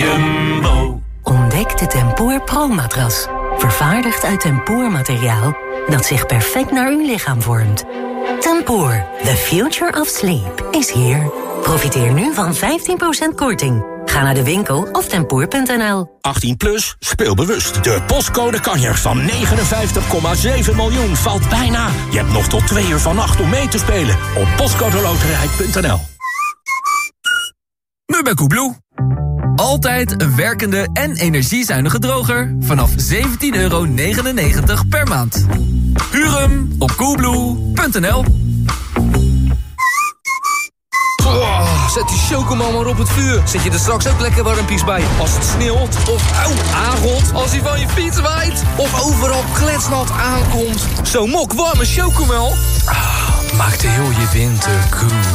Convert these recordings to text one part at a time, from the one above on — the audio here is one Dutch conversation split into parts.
Jumbo. Ontdek de Tempoor Pro-matras. Vervaardigd uit tempoormateriaal dat zich perfect naar uw lichaam vormt. Tempoor, the future of sleep, is here. Profiteer nu van 15% korting. Ga naar de winkel of tempoor.nl. 18 plus, speel bewust. De postcode kanjer van 59,7 miljoen valt bijna. Je hebt nog tot twee uur vannacht om mee te spelen op postcodeloterij.nl. Mubba Blue. Altijd een werkende en energiezuinige droger vanaf 17,99 euro per maand. Huur hem op coolblue.nl Oh, zet die chocomel maar op het vuur. Zet je er straks ook lekker warmpies bij. Als het sneeuwt of auw, aangot. Als hij van je fiets waait. Of overal kletsnat aankomt. Zo'n mok warme chocomel. Ah, maakt heel je winter goed.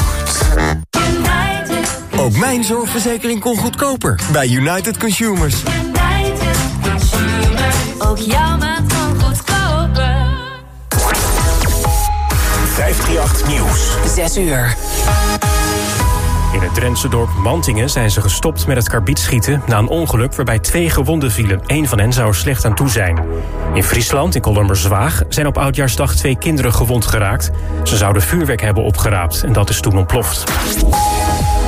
Ook mijn zorgverzekering kon goedkoper. Bij United Consumers. United Consumers. Ook jouw maand kan goedkoper. 538 Nieuws. 6 uur. In het Drentse dorp Mantingen zijn ze gestopt met het karbietschieten... na een ongeluk waarbij twee gewonden vielen. Eén van hen zou er slecht aan toe zijn. In Friesland, in Kolommerzwaag, zijn op Oudjaarsdag twee kinderen gewond geraakt. Ze zouden vuurwerk hebben opgeraapt en dat is toen ontploft.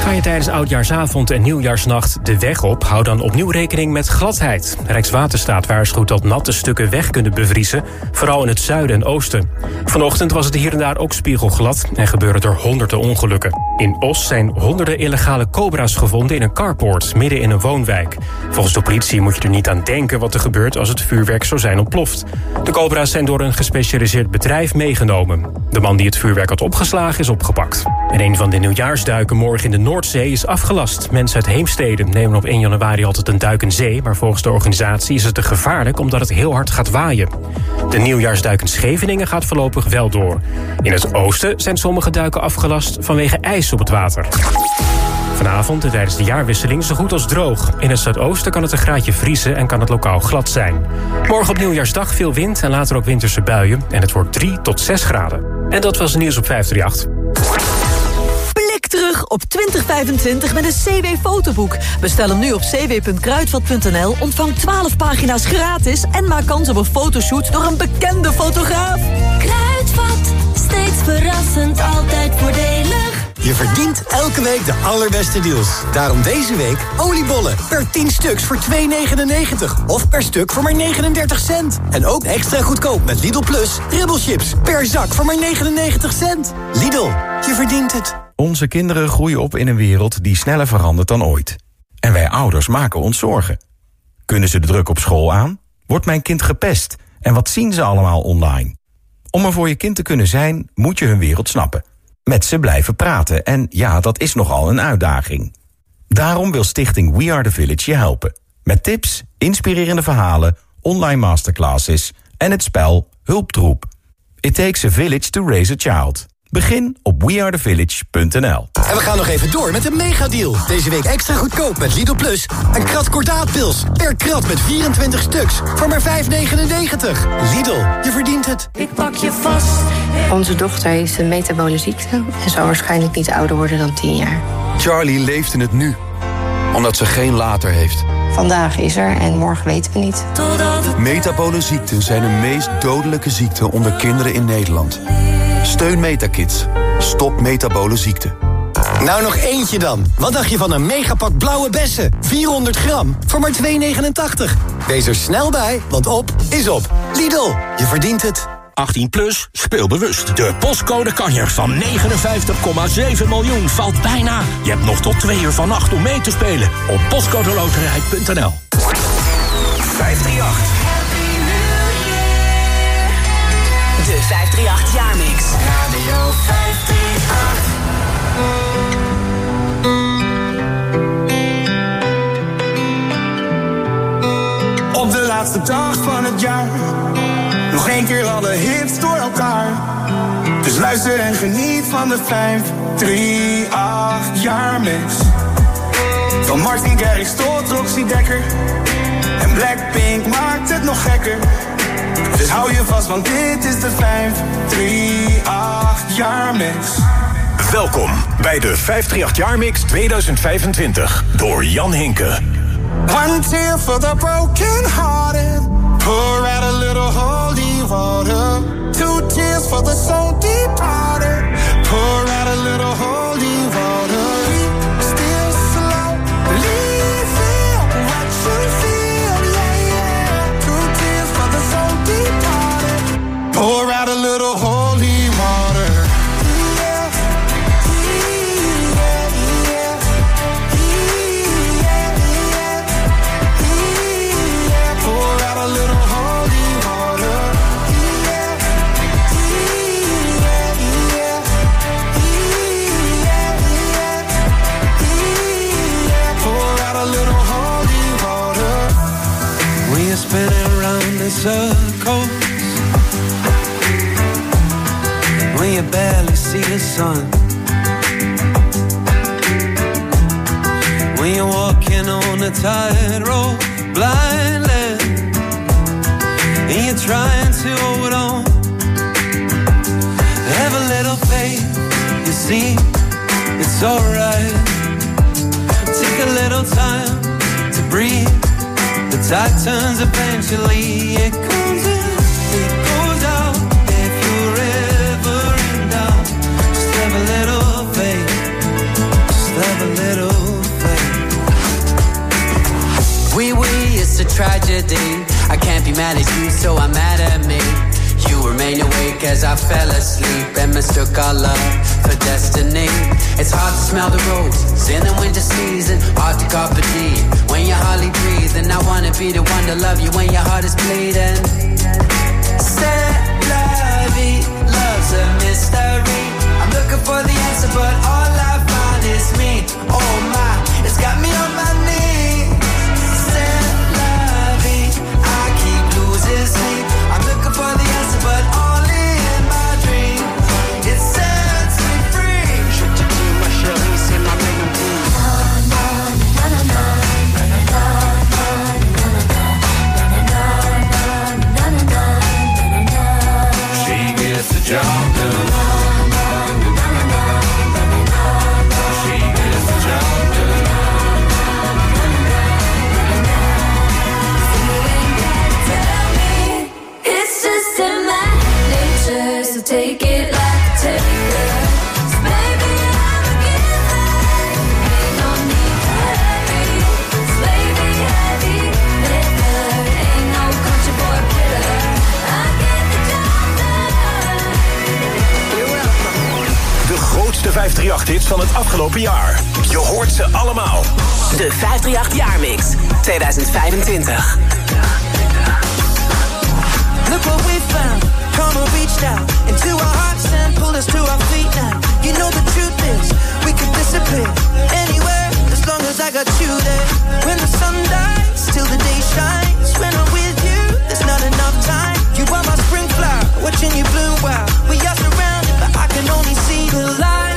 Ga je tijdens Oudjaarsavond en Nieuwjaarsnacht de weg op... hou dan opnieuw rekening met gladheid. Rijkswaterstaat waarschuwt dat natte stukken weg kunnen bevriezen... vooral in het zuiden en oosten. Vanochtend was het hier en daar ook spiegelglad... en gebeuren er honderden ongelukken. In Os zijn honderden illegale cobra's gevonden in een carport... midden in een woonwijk. Volgens de politie moet je er niet aan denken wat er gebeurt... als het vuurwerk zou zijn ontploft. De cobra's zijn door een gespecialiseerd bedrijf meegenomen. De man die het vuurwerk had opgeslagen is opgepakt. En een van de nieuwjaarsduiken morgen in de Noordzee is afgelast. Mensen uit Heemstede nemen op 1 januari altijd een duik in zee... maar volgens de organisatie is het te gevaarlijk omdat het heel hard gaat waaien. De nieuwjaarsduik in Scheveningen gaat voorlopig wel door. In het oosten zijn sommige duiken afgelast vanwege ijs op het water. Vanavond en tijdens de jaarwisseling zo goed als droog. In het zuidoosten kan het een graadje vriezen en kan het lokaal glad zijn. Morgen op nieuwjaarsdag veel wind en later ook winterse buien. En het wordt 3 tot 6 graden. En dat was nieuws op 538. Blik terug op 2025 met een CW-fotoboek. Bestel hem nu op cw.kruidvat.nl, ontvang 12 pagina's gratis... en maak kans op een fotoshoot door een bekende fotograaf. Kruidvat, steeds verrassend, altijd voordelig. Je verdient elke week de allerbeste deals. Daarom deze week oliebollen per 10 stuks voor 2,99. Of per stuk voor maar 39 cent. En ook extra goedkoop met Lidl Plus chips per zak voor maar 99 cent. Lidl, je verdient het. Onze kinderen groeien op in een wereld die sneller verandert dan ooit. En wij ouders maken ons zorgen. Kunnen ze de druk op school aan? Wordt mijn kind gepest? En wat zien ze allemaal online? Om er voor je kind te kunnen zijn, moet je hun wereld snappen. Met ze blijven praten en ja, dat is nogal een uitdaging. Daarom wil stichting We Are The Village je helpen. Met tips, inspirerende verhalen, online masterclasses... en het spel Hulptroep. It takes a village to raise a child. Begin op wearethevillage.nl. En we gaan nog even door met een megadeal. Deze week extra goedkoop met Lidl Plus. Een krat kordaatpils per krat met 24 stuks voor maar 5,99. Lidl, je verdient het. Ik pak je vast. Onze dochter heeft een metabole ziekte en zal waarschijnlijk niet ouder worden dan 10 jaar. Charlie leeft in het nu, omdat ze geen later heeft. Vandaag is er en morgen weten we niet. Metabole ziekten zijn de meest dodelijke ziekten onder kinderen in Nederland. Steun Metakids. Stop metabole ziekte. Nou nog eentje dan. Wat dacht je van een megapak blauwe bessen? 400 gram voor maar 2,89. Wees er snel bij, want op is op. Lidl, je verdient het. 18 plus, speel bewust. De postcode kanjer van 59,7 miljoen valt bijna. Je hebt nog tot twee uur vannacht om mee te spelen op postcodeloterij.nl. 538. De 538 Jaarmix. Radio 538. Op de laatste dag van het jaar. Nog één keer alle hits door elkaar. Dus luister en geniet van de 538 jaar mix. Van Martin Garrix tot Roxy Dekker. En Blackpink maakt het nog gekker. Dus hou je vast, want dit is de 538 jaar mix. Welkom bij de 538 Jaarmix 2025 door Jan Hinke. One tear for the broken hearted. Pour out a little holy water. Two tears for the soul departed. Pour out a little holy water. Pour out a little holy sun. When you're walking on a tightrope blindly And you're trying to hold on. Have a little faith, you see, it's alright. Take a little time to breathe. The tide turns eventually. It comes tragedy. I can't be mad at you, so I'm mad at me. You remain awake as I fell asleep and mistook our love for destiny. It's hard to smell the roses in the winter season, hard to carpe diem when you're hardly breathing. I wanna be the one to love you when your heart is bleeding. C'est la love's a mystery. I'm looking for the answer, but all I find is me. Oh my, it's got me on job van het afgelopen jaar. Je hoort ze allemaal. De 538 Jaarmix 2025. Look what we found. Karma reached out into our hearts and pulled us to our feet now. You know the truth is, we could disappear anywhere as long as I got you there. When the sun dies, till the day shines. When I'm with you, there's not enough time. You are my spring flower, watching you bloom wild. We are surrounded, but I can only see the lights.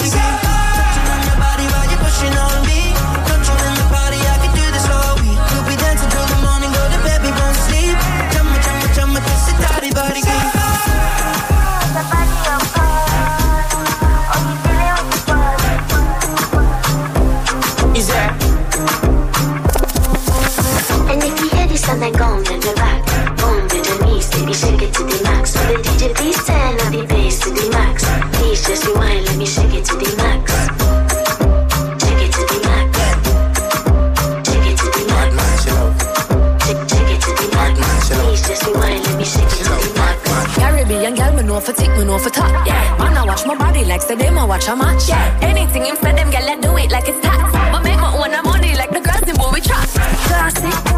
Caribbean girl, me know for tick, me know for top. Yeah, man, I watch my body like say them, I watch a match. Yeah, anything him say them, girl, I do it like it's tax. But make my own money like the grassy boy we trap. Classy,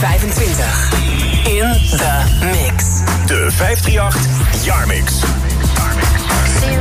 2025. In the mix. De 538 Jaarmix. See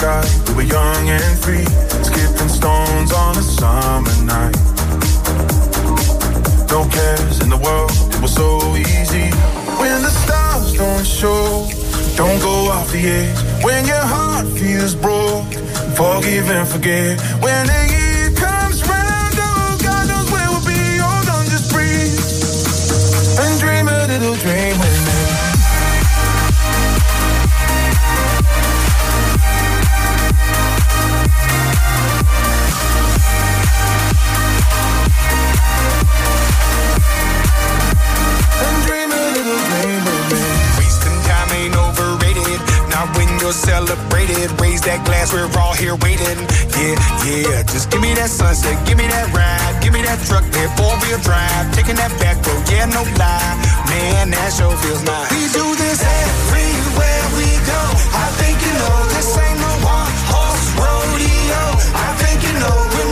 young and free, skipping stones on a summer night. No cares in the world, it was so easy. When the stars don't show, don't go off the edge. When your heart feels broke, forgive and forget. When the Not celebrated. Raise that glass, we're all here waiting. Yeah, yeah. Just give me that sunset, give me that ride, give me that truck, that four wheel drive. Taking that back road, yeah, no lie. Man, that show feels nice. We do this everywhere we go. I think you know this ain't no one horse rodeo. I think you know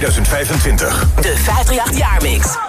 2025. De 538 Jaarmix.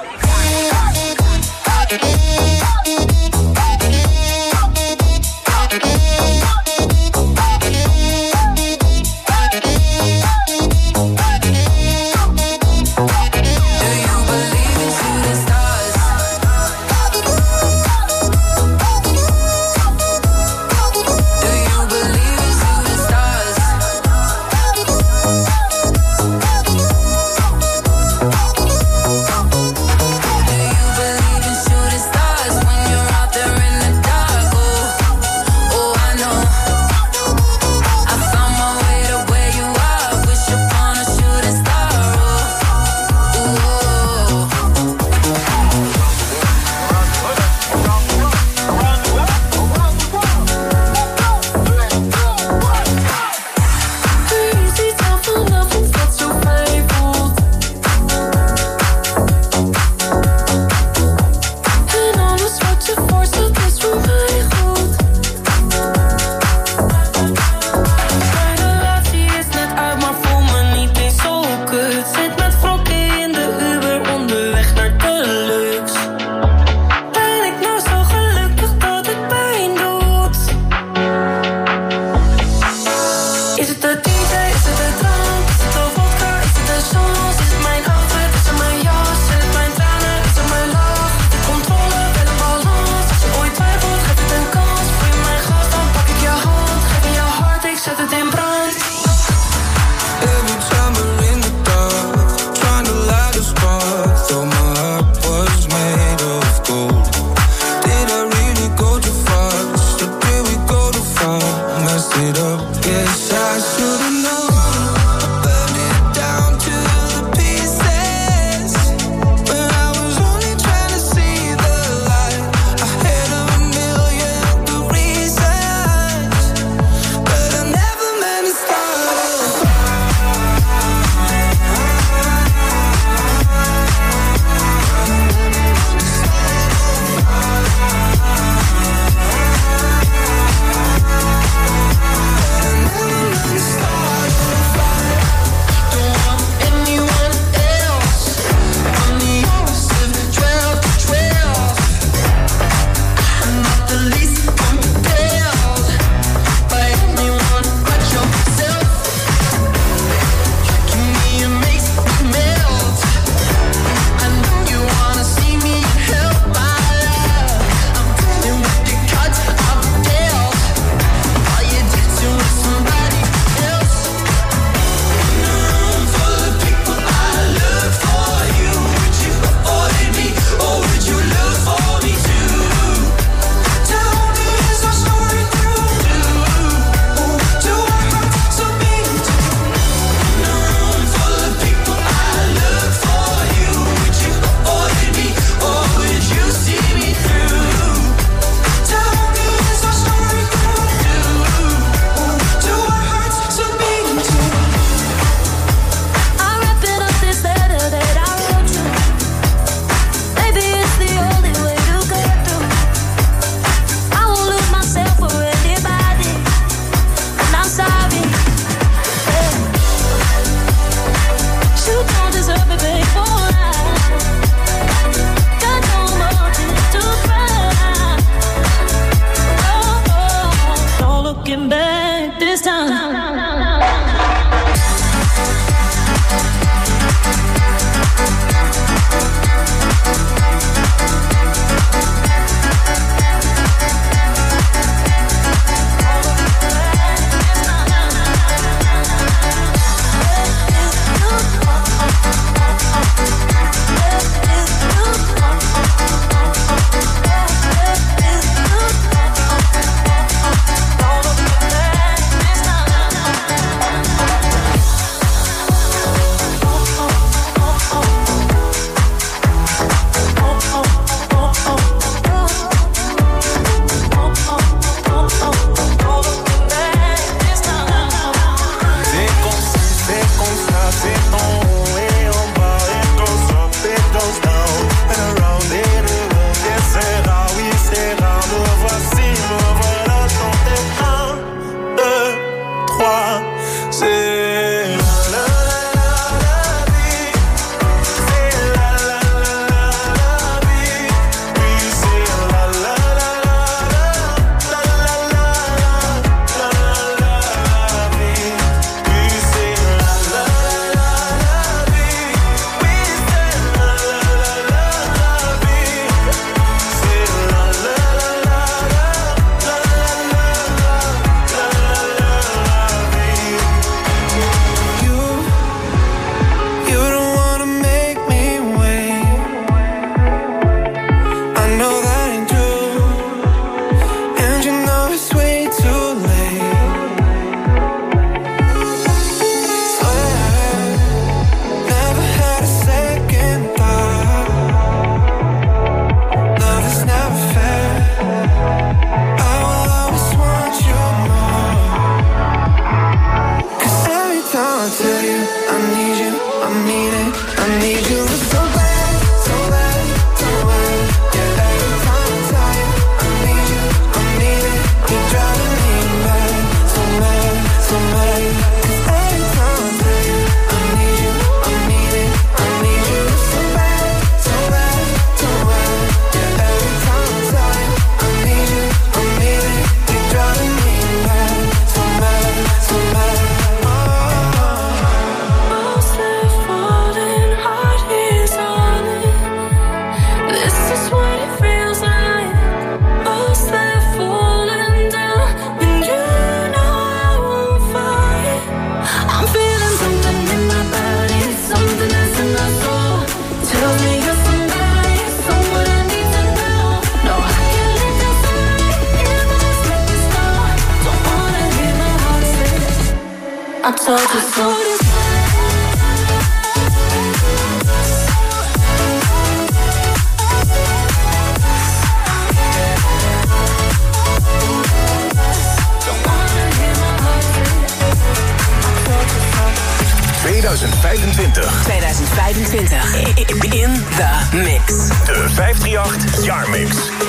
538 Jaarmix.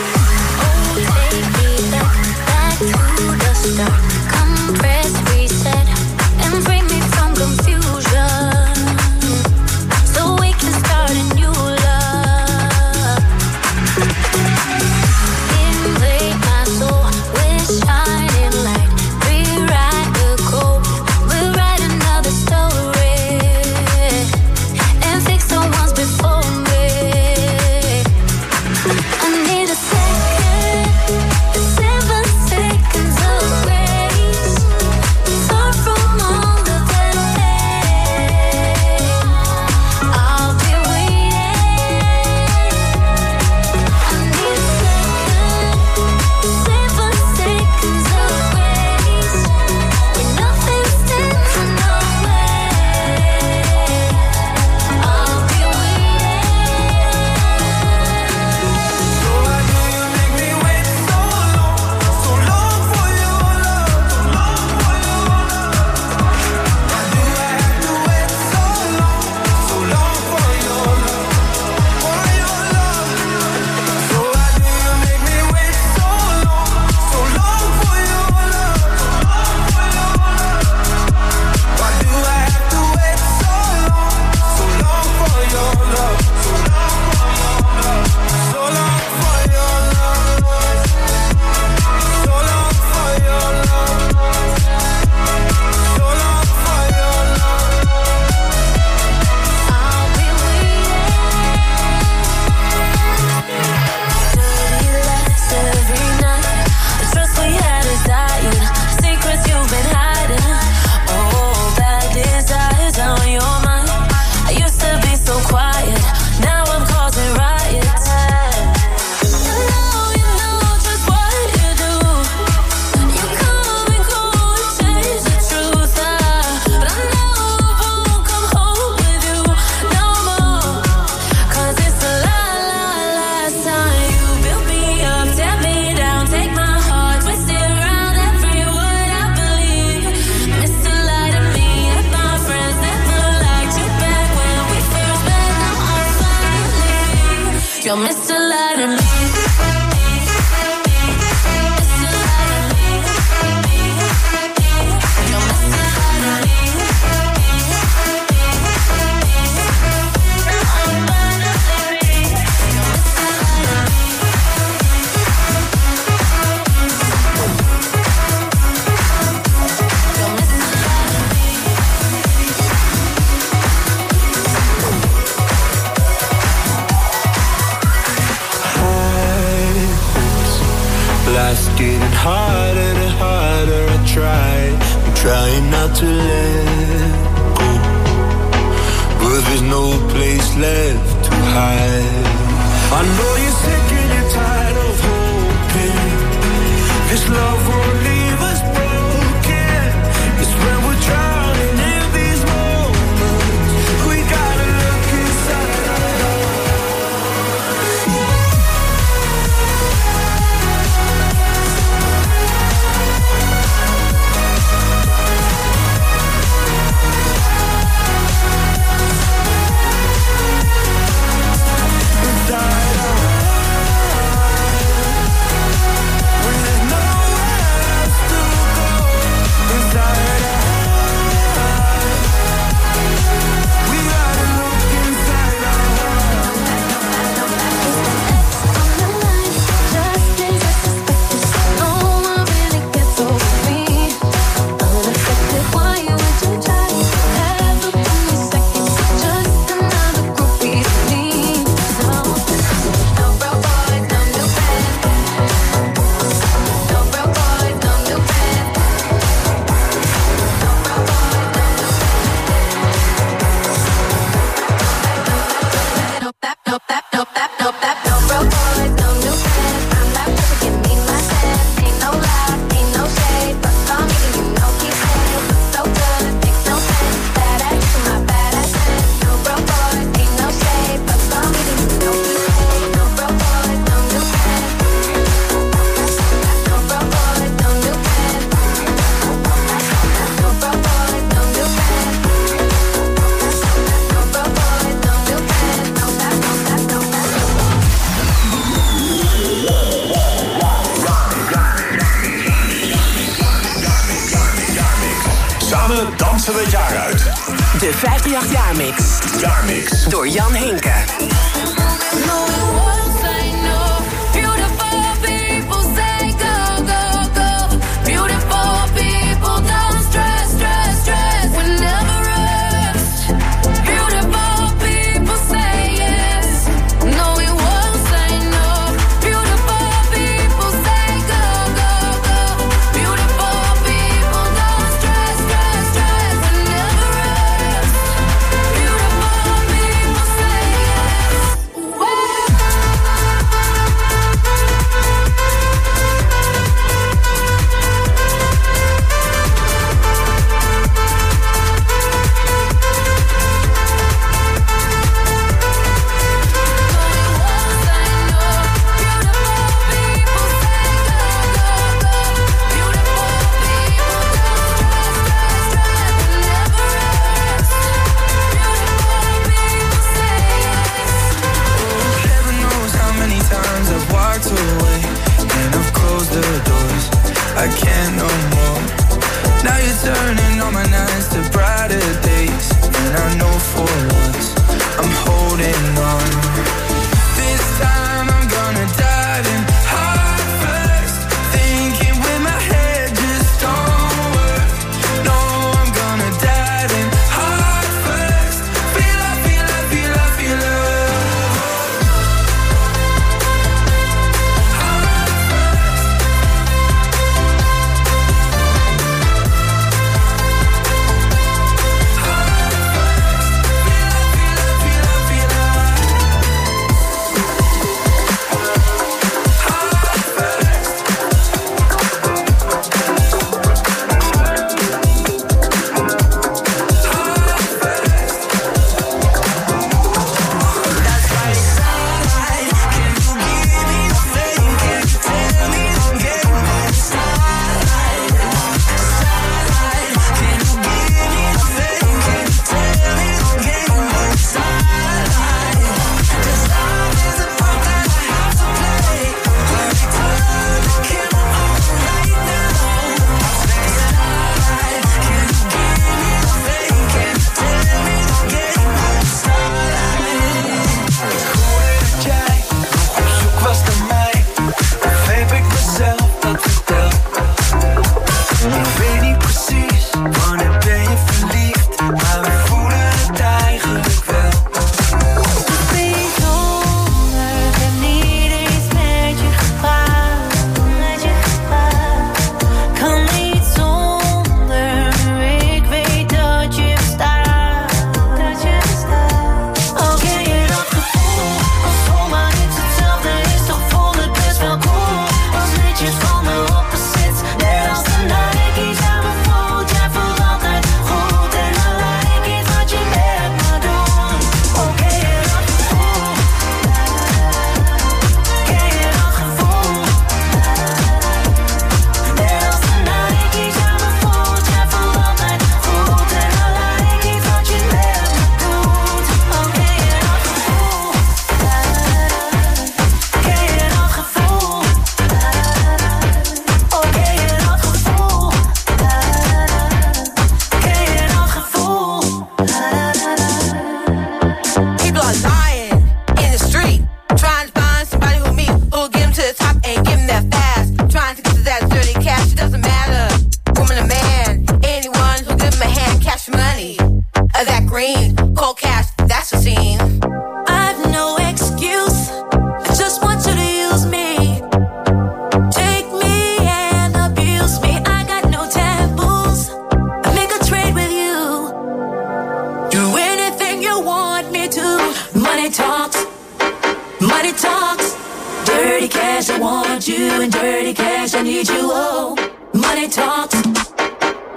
you in dirty cash. I need you. Oh, money talks,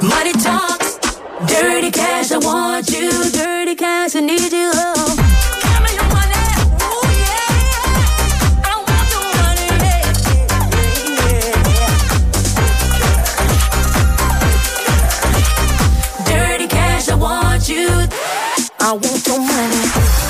money talks. Dirty cash, I want you. Dirty cash, I need you. Oh. I want your money.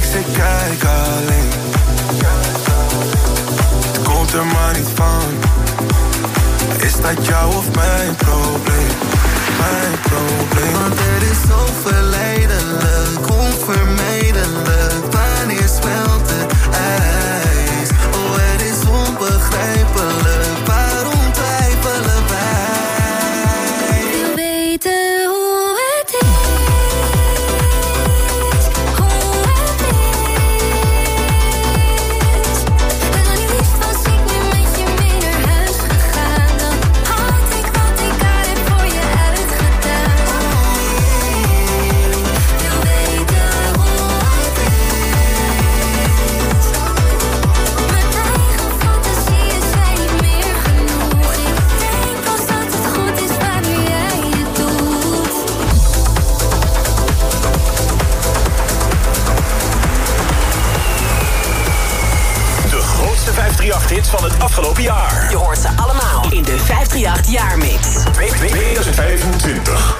ik zit kijk alleen. Het komt er maar niet van. Is dat jou of mijn probleem? Mijn probleem. Want er is zoveel afgelopen jaar. Je hoort ze allemaal in de 538 Jaarmix. 2025.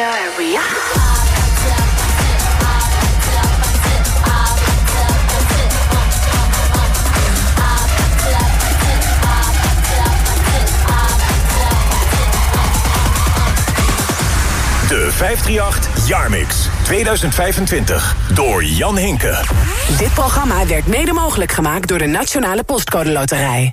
Your area. De 538 Jaarmix 2025 door Jan Hinke. Dit programma werd mede mogelijk gemaakt door de Nationale Postcode Loterij.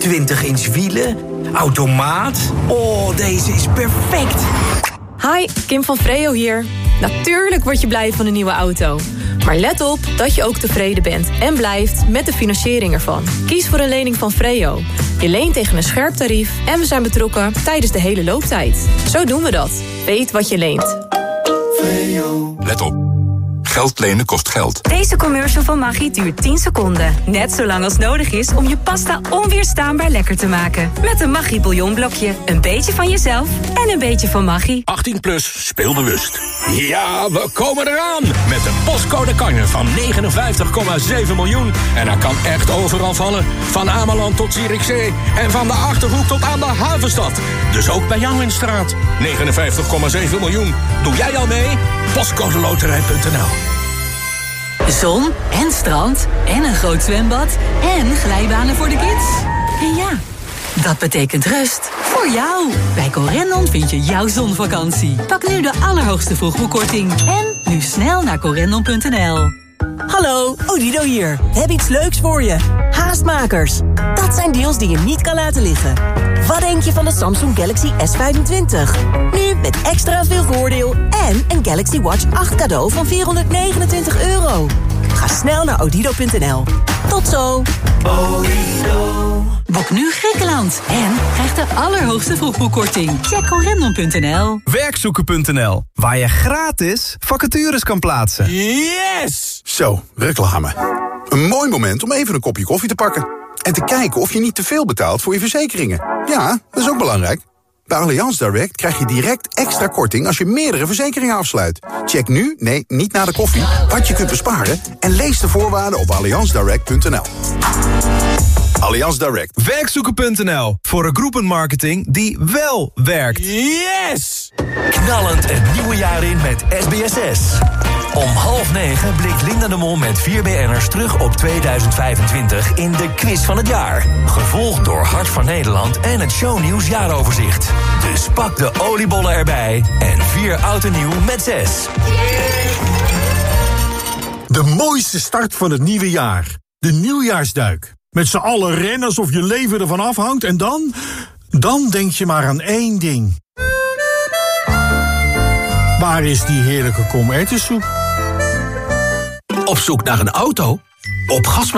20 inch wielen, automaat. Oh, deze is perfect. Hi, Kim van Freo hier. Natuurlijk word je blij van een nieuwe auto. Maar let op dat je ook tevreden bent en blijft met de financiering ervan. Kies voor een lening van Freo. Je leent tegen een scherp tarief en we zijn betrokken tijdens de hele looptijd. Zo doen we dat. Weet wat je leent. Let op. Geld lenen kost geld. Deze commercial van Maggi duurt 10 seconden. Net zo lang als nodig is om je pasta onweerstaanbaar lekker te maken. Met een Maggi bouillonblokje. Een beetje van jezelf en een beetje van Maggi. 18 plus, speel bewust. Ja, we komen eraan! Met een postcode kanjer van 59,7 miljoen. En dat kan echt overal vallen. Van Ameland tot Zierikzee. En van de Achterhoek tot aan de Havenstad. Dus ook bij jou in straat. 59,7 miljoen. Doe jij al mee? Postcodeloterij.nl Zon en strand en een groot zwembad en glijbanen voor de kids. En ja, dat betekent rust voor jou. Bij Corendon vind je jouw zonvakantie. Pak nu de allerhoogste vroegboekkorting. En nu snel naar corendon.nl. Hallo, Odido hier. We hebben iets leuks voor je. Haastmakers. Dat zijn deals die je niet kan laten liggen. Wat denk je van de Samsung Galaxy S25? Nu met extra veel voordeel en een Galaxy Watch 8 cadeau van 429 euro. Ga snel naar odido.nl. Tot zo. Boek nu Griekenland en krijg de allerhoogste vroegboekkorting. Check corendon.nl. Werkzoeken.nl, waar je gratis vacatures kan plaatsen. Yes! Zo, reclame. Een mooi moment om even een kopje koffie te pakken. En te kijken of je niet te veel betaalt voor je verzekeringen. Ja, dat is ook belangrijk. Bij Allianz Direct krijg je direct extra korting als je meerdere verzekeringen afsluit. Check nu, nee, niet na de koffie, wat je kunt besparen... en lees de voorwaarden op allianzdirect.nl. Allianz Direct. Werkzoeken.nl, voor een groepenmarketing die wel werkt. Yes! Knallend het nieuwe jaar in met SBSS. Om half negen blikt Linda de Mol met vier BN'ers terug op 2025 in de quiz van het jaar. Gevolgd door Hart van Nederland en het shownieuws jaaroverzicht. Dus pak de oliebollen erbij en vier oud en nieuw met zes. De mooiste start van het nieuwe jaar. De nieuwjaarsduik. Met z'n allen rennen alsof je leven ervan afhangt en dan... Dan denk je maar aan één ding. Waar is die heerlijke kom Op zoek naar een auto? Op Gasma